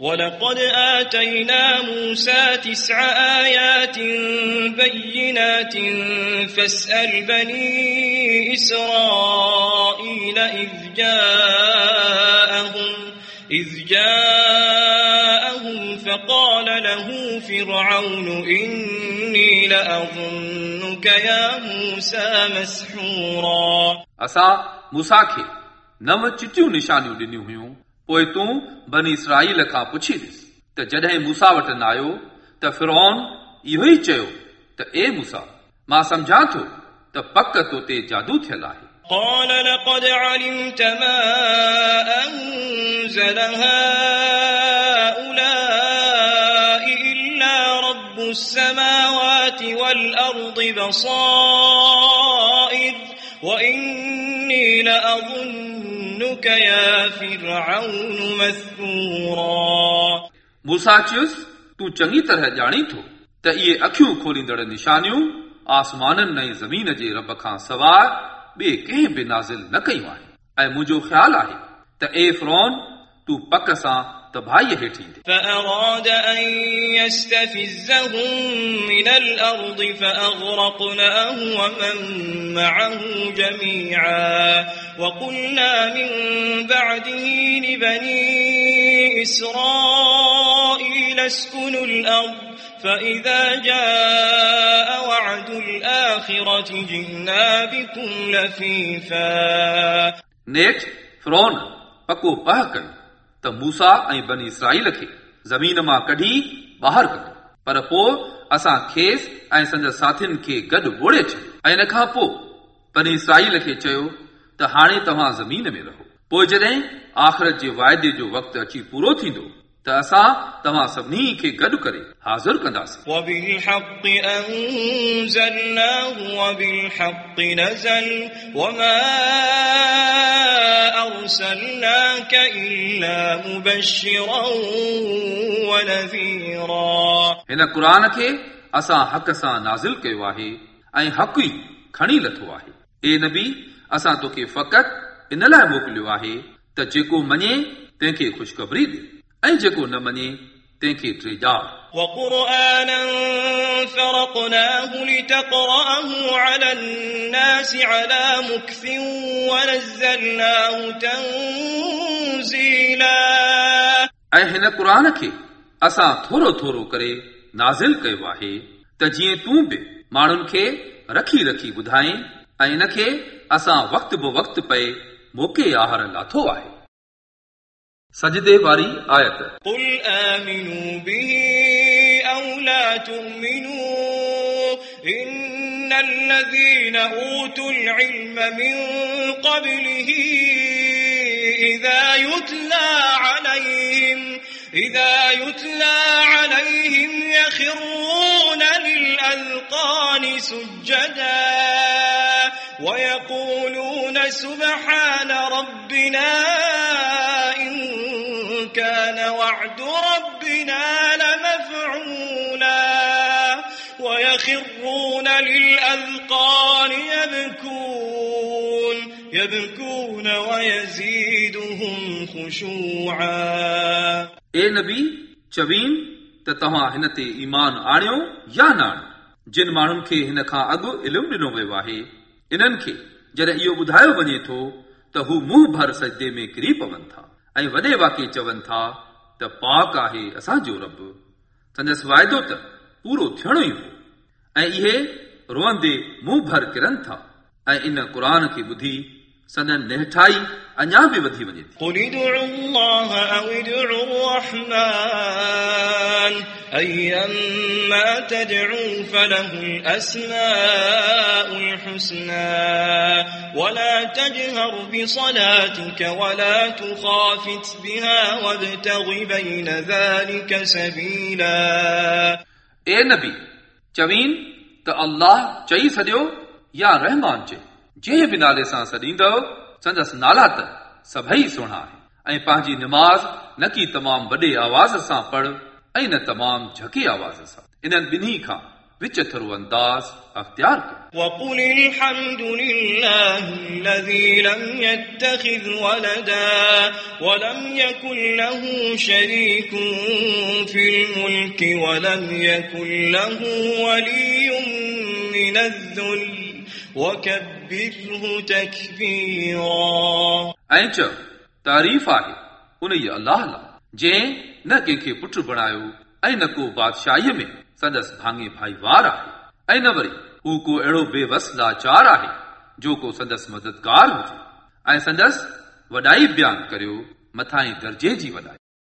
ولقد آتينا موسى تسع آيات بينات فاسأل بني إسرائيل إذ جاءهم إذ جاءهم فقال له فرعون إني لأظنك يا موسى مسحورا असां मूसा खे नव चिटियूं निशानियूं ॾिनियूं हुयूं पोइ तूं बनी इसराईल खां पुछी ॾिस त जॾहिं मूसा वटि न आयो त फिरौन इहो ई चयो त ए मूसा मां सम्झां थो त पक तो ते जादू थियल आहे قال لقد علمت ما أنزل هؤلاء إلا رب السماوات والأرض بصائر وإني لأظنك يا فرعون مثبورا मूसा चयुसि तूं चङी तरह ॼाणी थो त इहे अखियूं खोलींदड़ निशानियूं आसमाननि ऐं ज़मीन जे रब खां सवाइ ॿिए कंहिं बि नाज़िल न कयूं आहिनि ऐं मुंहिंजो ख़्यालु आहे त ए फ्रॉन तूं पक सां तबाहीअ हेठि ईंदे فأراد أن يستفزهم من الأرض فأغرقناه ومن معه جميعا وقلنا من بعده لبني إسرائيل اسكنوا الأرض فإذا جاء وعد الآخرة جئنا بكم لفيفا नेठि फिरौन पको पह कयो ته موسيٰ ۽ بني اسرائيل کي زمين مان ڪڍي ٻاهر ڪڍو. پر پوءِ اسان کيس ۽ سندس ساٿين کي گڏ ٻوڙي ڇڏيو. ۽ ان کان پوءِ بني اسرائيل کي چيو ته هاڻي توهان زمين ۾ رهو. پوءِ جڏهن آخرت جي وائدي جو وقت اچي پورو ٿيندو त असां तव्हां सभिनी खे गॾु करे हाज़िर कंदासीं وبالحق أنزلناه وبالحق نزل وما أرسلناك إلا مبشرا ونذيرا हिन क़ुर खे असां हक़ सां नाज़िल कयो आहे ऐं हक़ ई खणी लथो आहे ए नबी असां तोखे फ़क़ति इन लाइ मोकिलियो आहे त जेको मञे तंहिंखे ख़ुशख़बरी ॾे ऐं जेको न मञे तंहिंखे टे ॼाण وقرآنا فرقناه لتقرأه على الناس على مكث ونزلناه تنزيلا ऐं हिन क़ुर खे असां थोरो थोरो करे नाज़िल कयो आहे त जीअं तूं बि माण्हुनि खे रखी रखी ॿुधाए ऐं इन खे असां वक़्त बि वक़्तु पए मोके आहार लाथो आहे سجدے واری آیت آية. قل آمنوا به أو لا تؤمنوا إن الذين أوتوا العلم من قبله إذا يتلى عليهم إذا يتلى عليهم يخرون للأذقان سجدا ويقولون سبحان رب وعد ربنا لمفعولا ويخرون للأذقان يبكون يبكون ويزيدهم خشوعا ए नबी चवीन त तव्हां हिन ते ईमान आणियो या न आणियो जिन माण्हुनि खे हिन खां अॻु इल्मु ॾिनो वियो आहे इन्हनि खे जॾहिं इहो ॿुधायो वञे थो त हू मुंहुं भर सजदे में किरी पवनि था ऐं वॾे वाके चवनि था त पाक आहे असांजो रब संदसि वाइदो त पूरो थियणो ई हो ऐं इहे रोअंदे मुंहुं भर किरनि था ऐं इन क़ुर खे ॿुधी संदन निहठाई अञा बि वधी वञे थी قل ادعوا الله أو ادعوا الرحمن أيما تدعوا فله الأسماء الحسنى ولا تجهر بصلاتك ولا تخافت بها وابتغ بين ذلك سبيلا ए नबी चवीन त अल्लाह चई छॾियो या रहमान चए जंहिं बि नाले सां सॾींदव संदसि नाला त सभई सुहिणा आहे ऐं पंहिंजी निमाज़ न की तमामु वॾे आवाज़ सां पढ़ ऐं न तमामु झके आवाज़ सां इन्हनि ॿिन्ही खां विच थरो अंदाज़ अख़्तियार कयो وقل الحمد لله الذي لم يتخذ ولدا ولم يكن له شريك في الملك ولم يكن له ولي من الذل وكبره تكبيرا ऐं चओ तारीफ़ आहे उन ई अलाह लाइ जंहिं न कंहिंखे पुटु बणायो ऐं न को बादशाहीअ में संदसि भाङे भाईवार आहे ऐं न वरी हू को अहिड़ो बेवस लाचार आहे जो को संदसि मददगार हुजे ऐं संदसि वॾाई बयानु करियो मथां दर्जे जी वॾाई